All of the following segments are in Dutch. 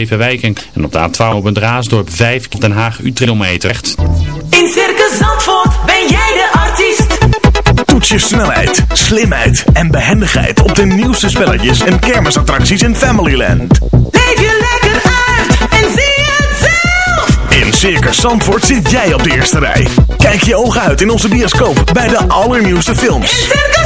Evenwijken. En op de A12 op een Draasdorp 5 Den Haag Utrecht. In Circus Zandvoort ben jij de artiest. Toets je snelheid, slimheid en behendigheid op de nieuwste spelletjes en kermisattracties in Familyland. Leef je lekker uit en zie het zelf. In Circus Zandvoort zit jij op de eerste rij. Kijk je ogen uit in onze bioscoop bij de allernieuwste films. In Circus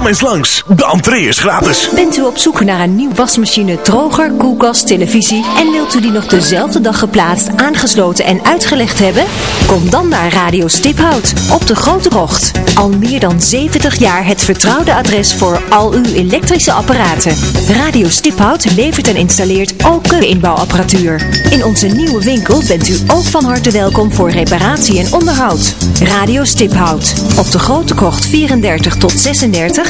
Kom eens langs, de entree is gratis. Bent u op zoek naar een nieuw wasmachine, droger, koelkast, televisie en wilt u die nog dezelfde dag geplaatst, aangesloten en uitgelegd hebben? Kom dan naar Radio Stiphout op de Grote Kocht. Al meer dan 70 jaar het vertrouwde adres voor al uw elektrische apparaten. Radio Stiphout levert en installeert ook inbouwapparatuur. In onze nieuwe winkel bent u ook van harte welkom voor reparatie en onderhoud. Radio Stiphout op de Grote Kocht 34 tot 36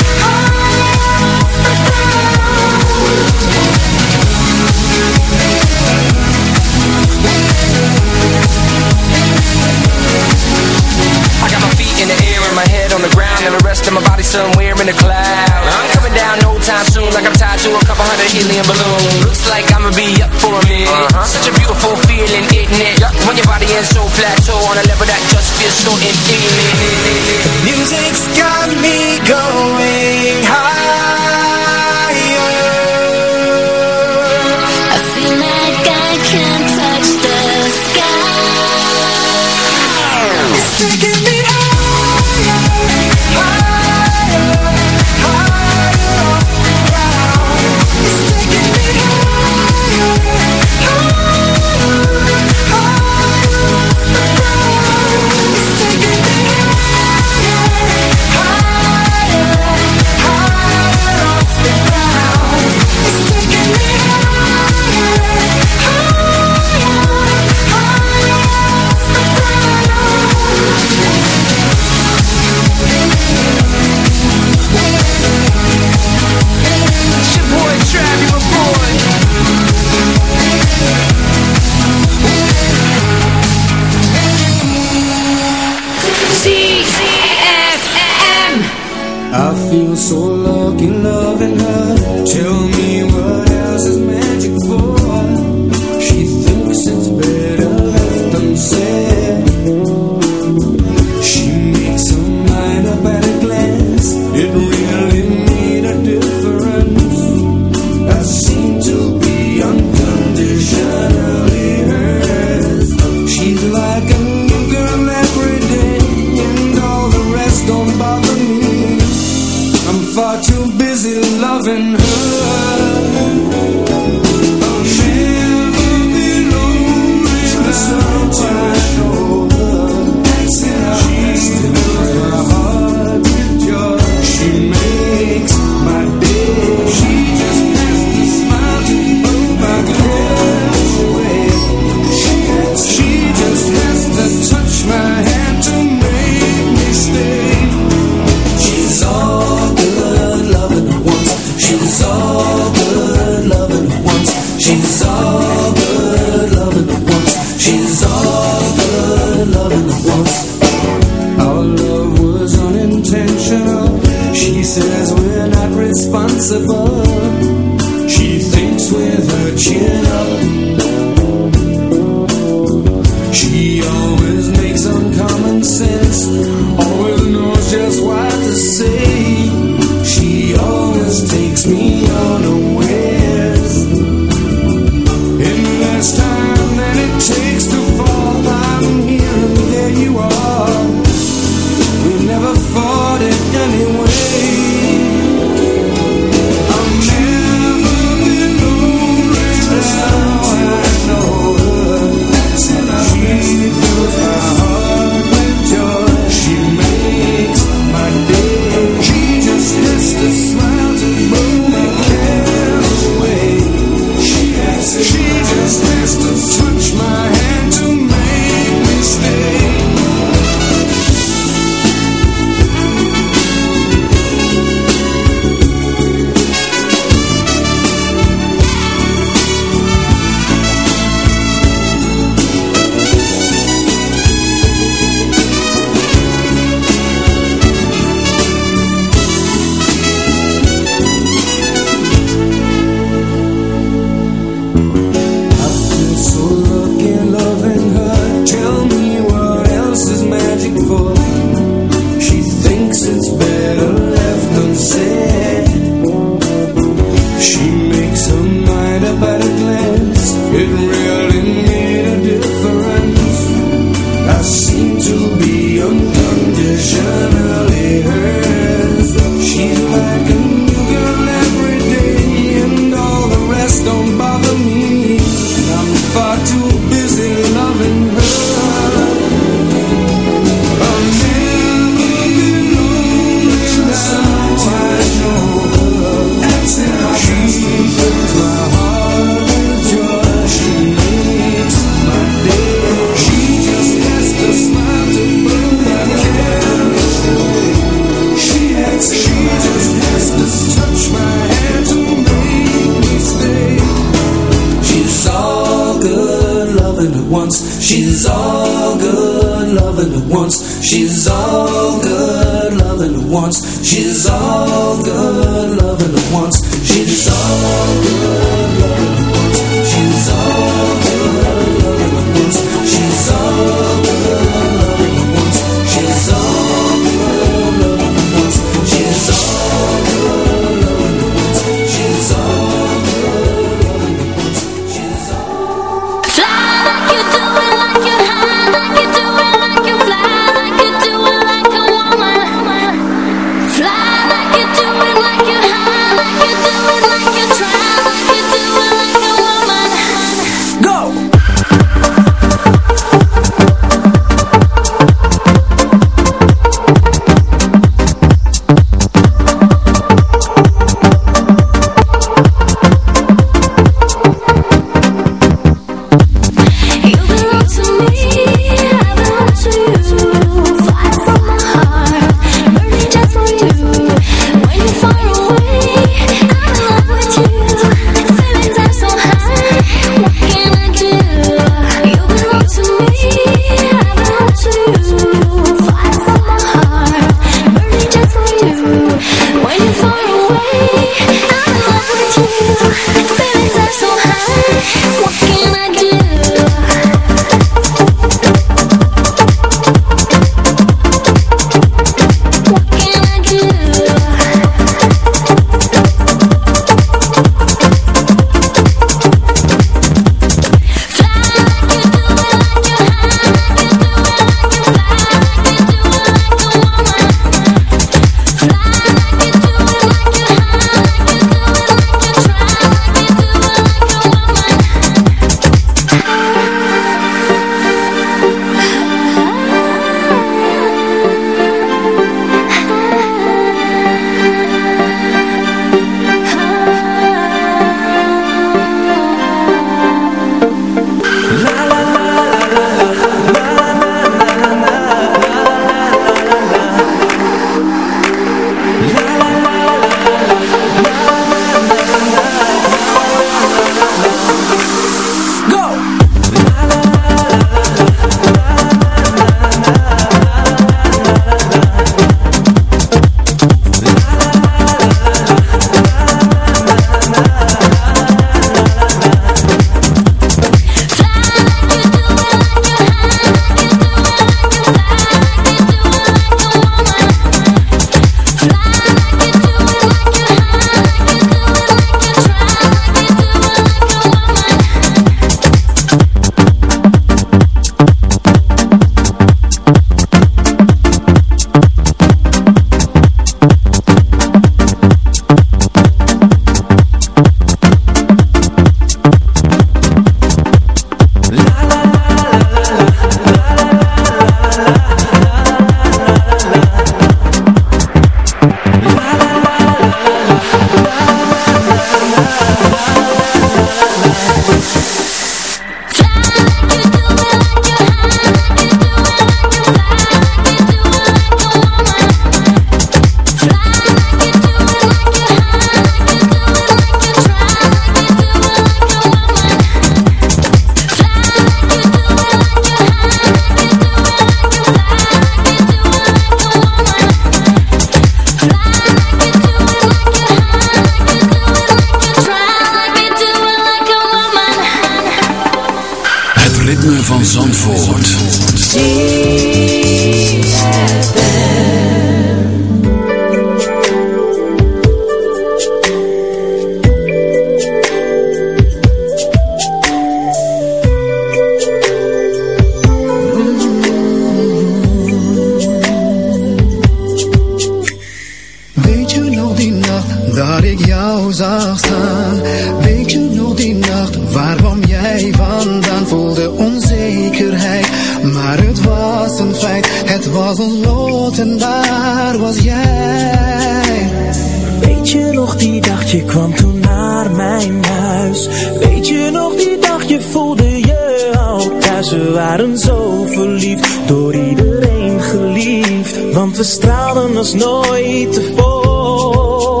We waren zo verliefd, door iedereen geliefd. Want we stralen als nooit tevoren.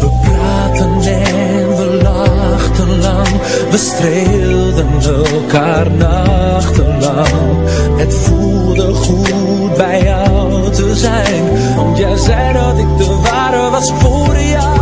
We praten en we lachten lang. We streelden elkaar nachtenlang. Het voelde goed bij jou te zijn. Want jij zei dat ik de ware was voor jou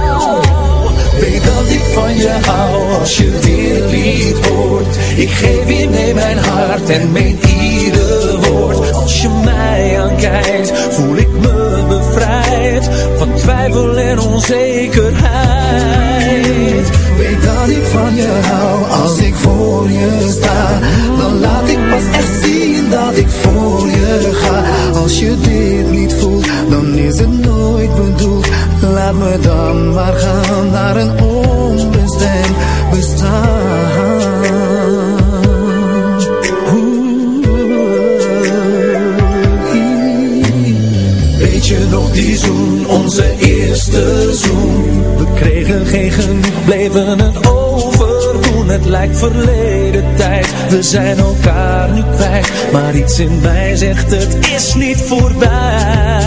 van je hou als je dit lied hoort. Ik geef je mee mijn hart en meen ieder woord. Als je mij aankijkt, voel ik me bevrijd van twijfel en onzekerheid. Weet dat ik van je hou als ik voor je sta. Dan laat ik pas echt zien dat ik voor je ga. Als je dit niet voelt, dan is het nooit bedoeld laat me dan maar gaan naar een onbestemd bestaan. Weet je nog die zoen, onze eerste zoen? We kregen geen genoeg, bleven het overdoen. Het lijkt verleden tijd, we zijn elkaar nu kwijt. Maar iets in mij zegt het is niet voorbij.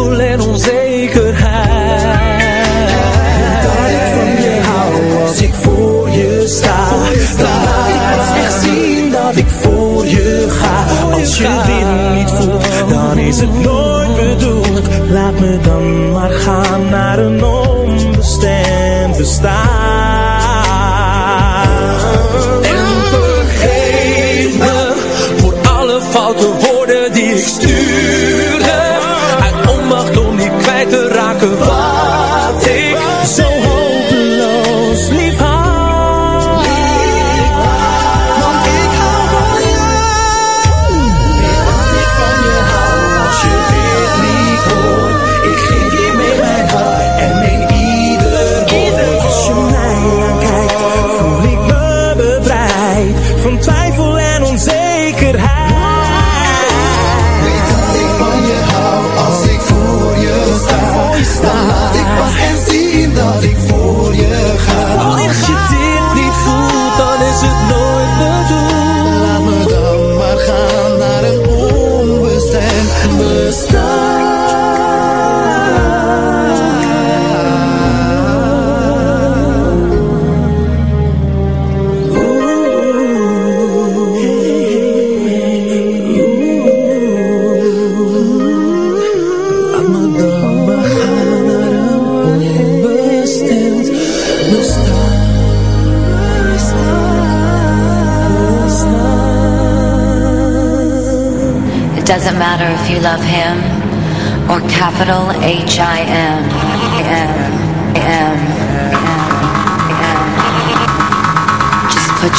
pull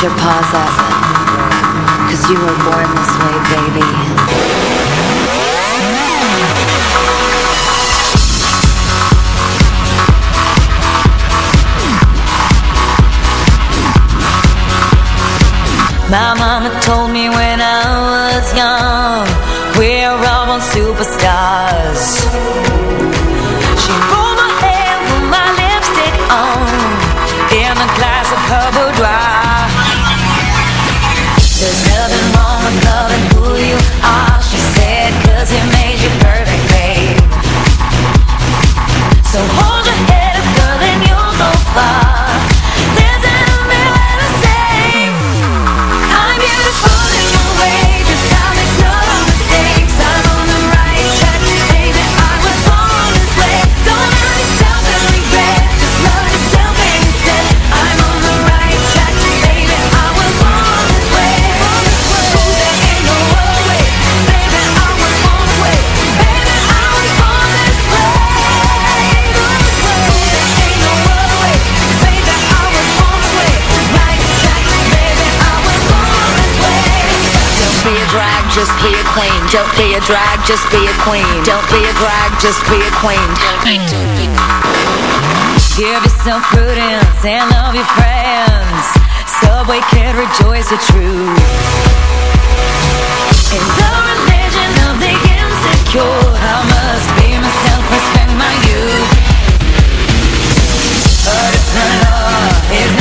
your paws up. Cause you were born this way, baby. just be a queen. Don't be a drag, just be a queen. Don't be a drag, just be a queen. Give yourself prudence and love your friends. Subway can rejoice the truth. In the religion of the insecure, I must be myself, respect my youth. But it's not love, it's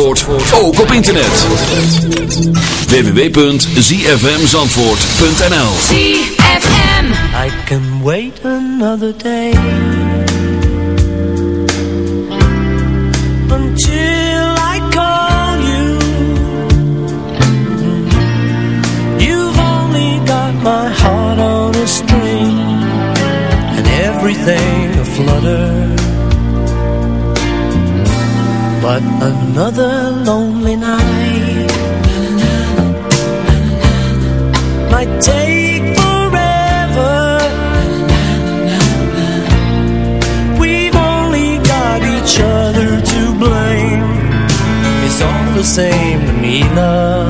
Zandvoort ook op internet. www.zfmzandvoort.nl ZFM I can wait another day Until I call you. You've only got my heart on a string And everything aflutter But another the same to me.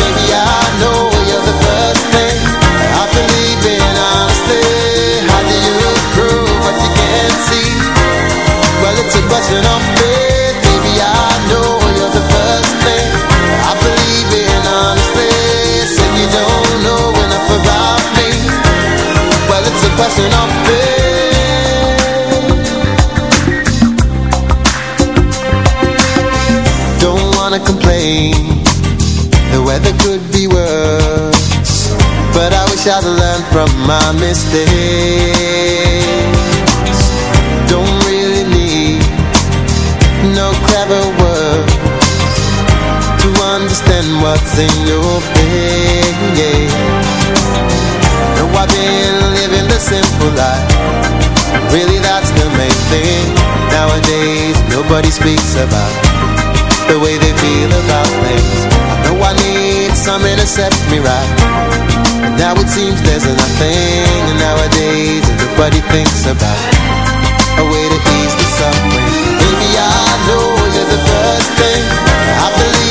Faith. Baby, I know you're the first thing I believe in honestly. You don't know enough about me. Well, it's a question of faith. Don't wanna complain. The weather could be worse, but I wish I'd learned from my mistakes. Understand what's in your face. No, I've been living the simple life. Really, that's the main thing. Nowadays, nobody speaks about the way they feel about things. I know I need something to set me right. And now it seems there's nothing. And nowadays, nobody thinks about a way to ease the suffering. Baby, I know you're the first thing I believe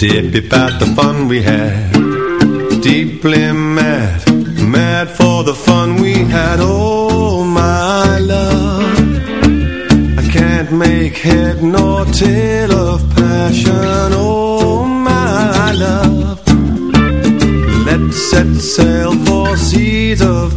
dip about the fun we had. Deeply mad Mad for the fun we had. Oh my love I can't make head nor tail of passion. Oh my love Let's set sail for seas of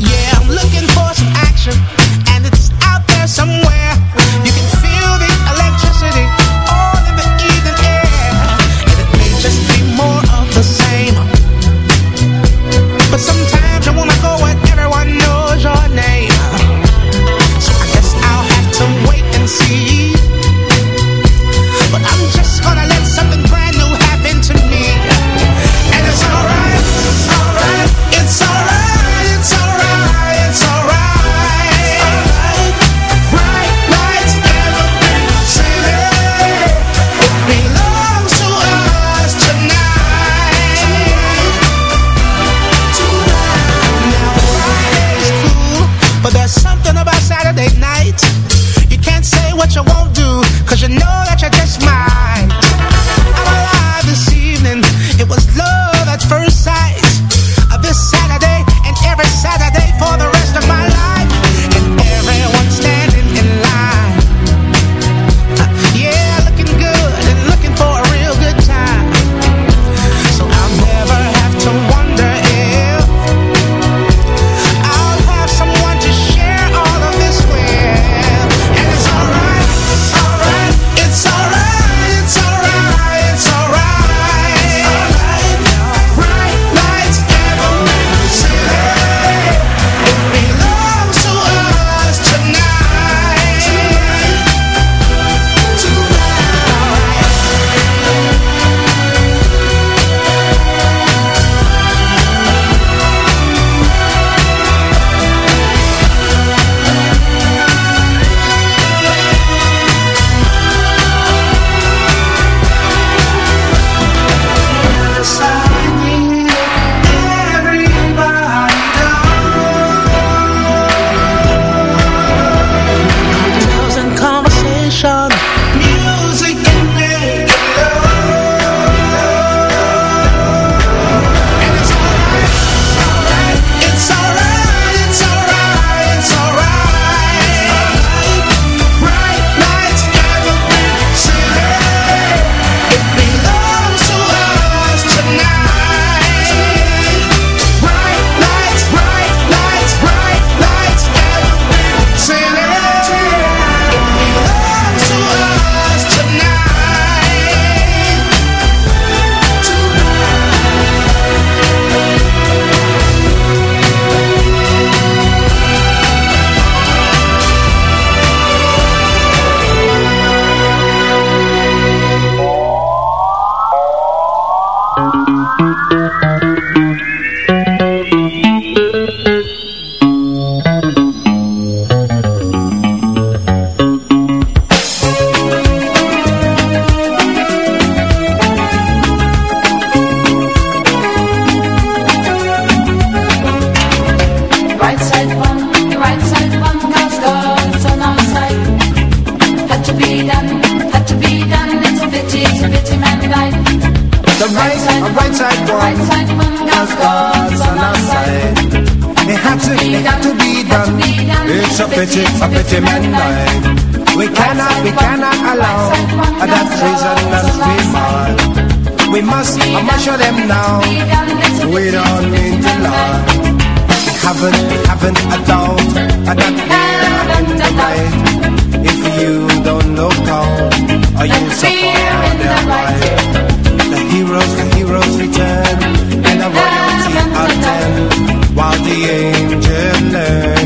Yeah, I'm looking for some action. We haven't, haven't a doubt that we're. If you don't look out, or you'll. The heroes, the heroes return, and the royalty attend, while the angels learn.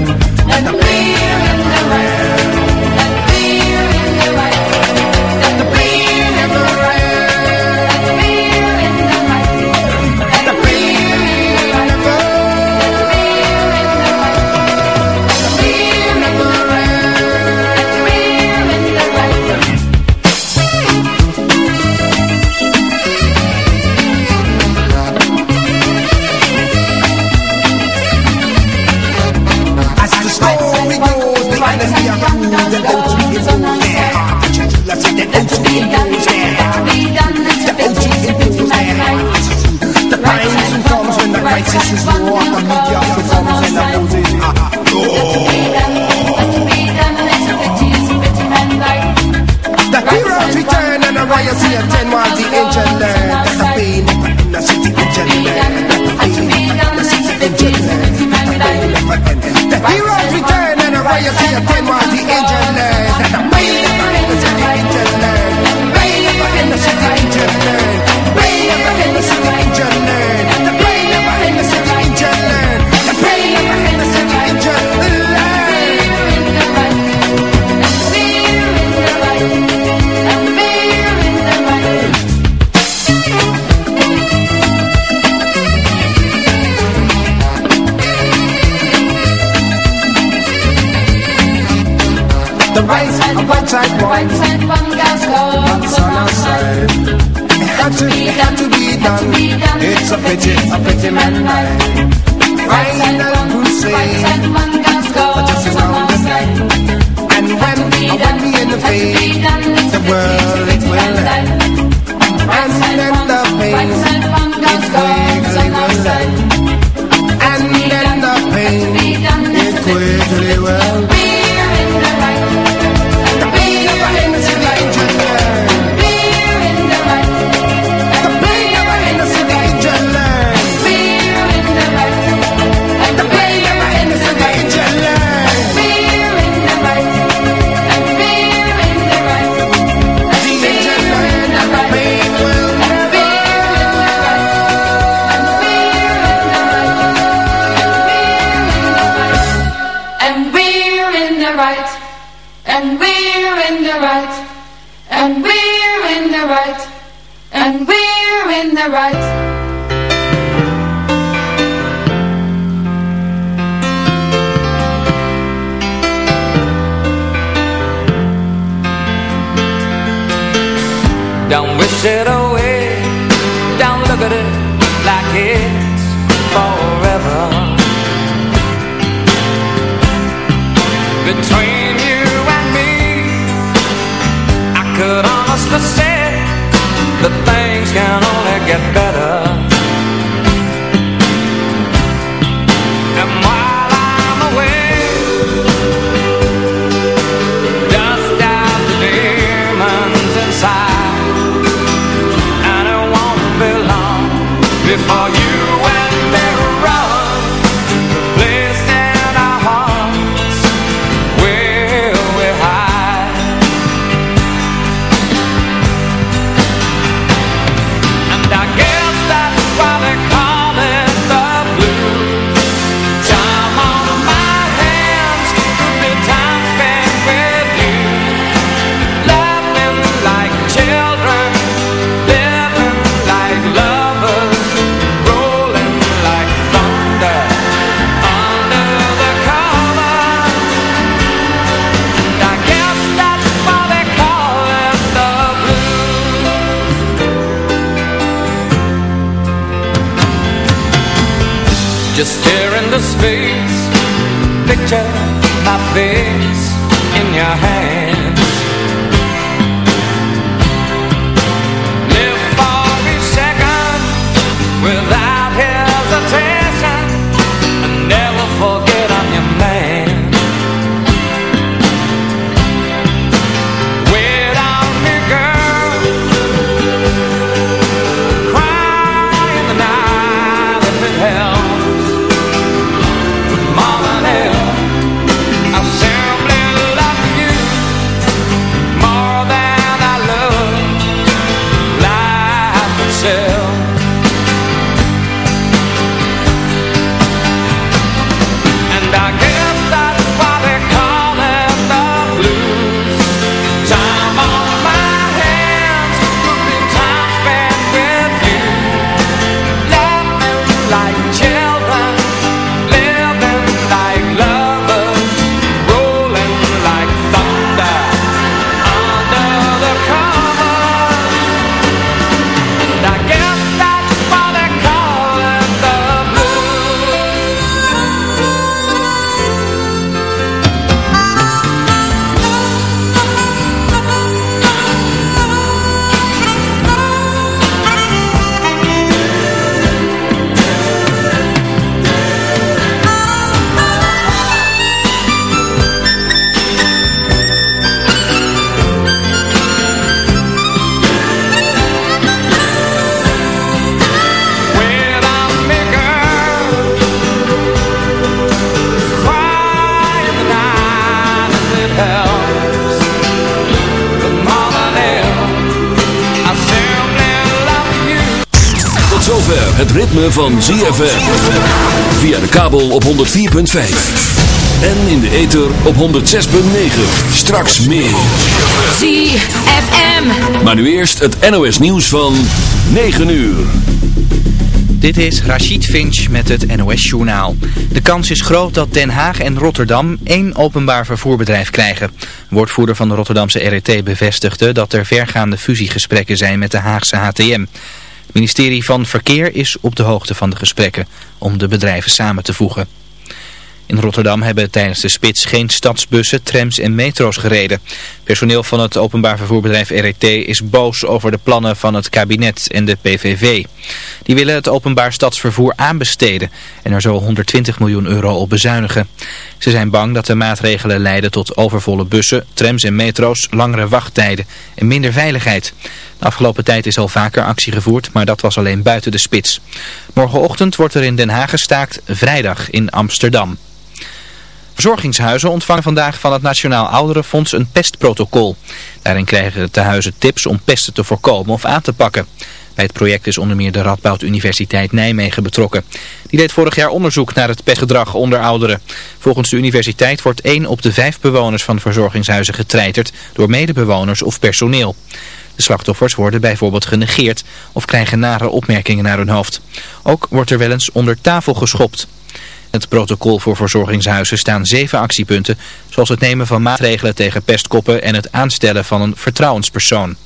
And the riots here attend while the angel learn? That the pain. End, the city angel learn. That the pain. End, the city angel heroes return and the riots here attend while the angel learn? That the pain. End, the city angel learn. Pain. Never end, the city angel learn. Right side, the right side one, that's on our side. It had to, it had to be done. It's a pity, a pity man died. Final crusade, just around the bend. And when, when we in the world it will end. And then the pain, it quickly will end. And then the pain, it quickly will end. Ritme van ZFM. Via de kabel op 104.5. En in de ether op 106.9. Straks meer. ZFM. Maar nu eerst het NOS nieuws van 9 uur. Dit is Rachid Finch met het NOS-journaal. De kans is groot dat Den Haag en Rotterdam één openbaar vervoerbedrijf krijgen. Woordvoerder van de Rotterdamse RET bevestigde dat er vergaande fusiegesprekken zijn met de Haagse HTM. Ministerie van Verkeer is op de hoogte van de gesprekken om de bedrijven samen te voegen. In Rotterdam hebben tijdens de spits geen stadsbussen, trams en metro's gereden. Personeel van het openbaar vervoerbedrijf RET is boos over de plannen van het kabinet en de PVV. Die willen het openbaar stadsvervoer aanbesteden en er zo 120 miljoen euro op bezuinigen. Ze zijn bang dat de maatregelen leiden tot overvolle bussen, trams en metro's, langere wachttijden en minder veiligheid. De afgelopen tijd is al vaker actie gevoerd, maar dat was alleen buiten de spits. Morgenochtend wordt er in Den Haag gestaakt, vrijdag in Amsterdam. Verzorgingshuizen ontvangen vandaag van het Nationaal Ouderenfonds een pestprotocol. Daarin krijgen de tehuizen tips om pesten te voorkomen of aan te pakken. Bij het project is onder meer de Radboud Universiteit Nijmegen betrokken. Die deed vorig jaar onderzoek naar het pestgedrag onder ouderen. Volgens de universiteit wordt 1 op de 5 bewoners van verzorgingshuizen getreiterd door medebewoners of personeel. De slachtoffers worden bijvoorbeeld genegeerd of krijgen nare opmerkingen naar hun hoofd. Ook wordt er wel eens onder tafel geschopt. Het protocol voor verzorgingshuizen staan zeven actiepunten, zoals het nemen van maatregelen tegen pestkoppen en het aanstellen van een vertrouwenspersoon.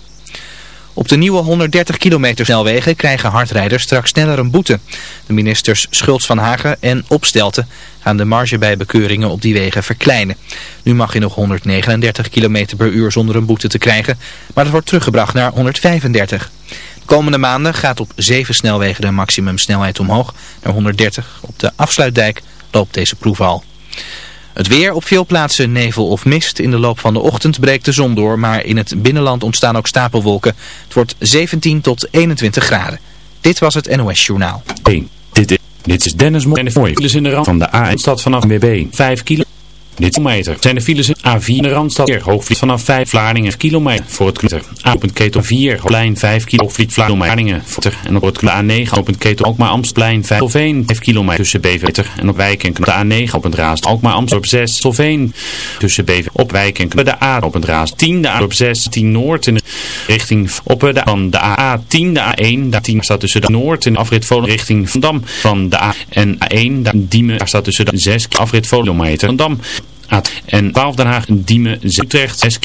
Op de nieuwe 130 kilometer snelwegen krijgen hardrijders straks sneller een boete. De ministers Schultz van Hagen en Opstelten gaan de marge bij bekeuringen op die wegen verkleinen. Nu mag je nog 139 km per uur zonder een boete te krijgen, maar dat wordt teruggebracht naar 135. De komende maanden gaat op zeven snelwegen de maximumsnelheid omhoog naar 130. Op de afsluitdijk loopt deze proef al. Het weer op veel plaatsen nevel of mist. In de loop van de ochtend breekt de zon door, maar in het binnenland ontstaan ook stapelwolken. Het wordt 17 tot 21 graden. Dit was het NOS Journaal. 1. Dit is, dit is Dennis Mooi. En de in de rand van de A1-stad vanaf WB. 5 kilo. Dit kilometer zijn de files in A4 in de Randstad. Hoogvliet vanaf 5 Vlaardingen kilometer voor het klutter. A. Ketel 4, Plein 5 kilo. Hoogvliet Vlaardingen En op het A9 op het Ketel maar Amstplein 5 Solveen 5 kilometer tussen Bever en op Wijk en de A9 op het Raast. Ook maar Amsterdam 6 Solveen tussen Bever op Wijk en de A op het Raast. 10 de A op 6 10 Noord in de richting op de van de A10 de A1 de 10 staat tussen de Noord in de afrit richting Van Dam van de A en A1 de Diemen staat tussen de 6 afrit Volendam Van Dam en 12 Den Haag Diemen Utrecht 6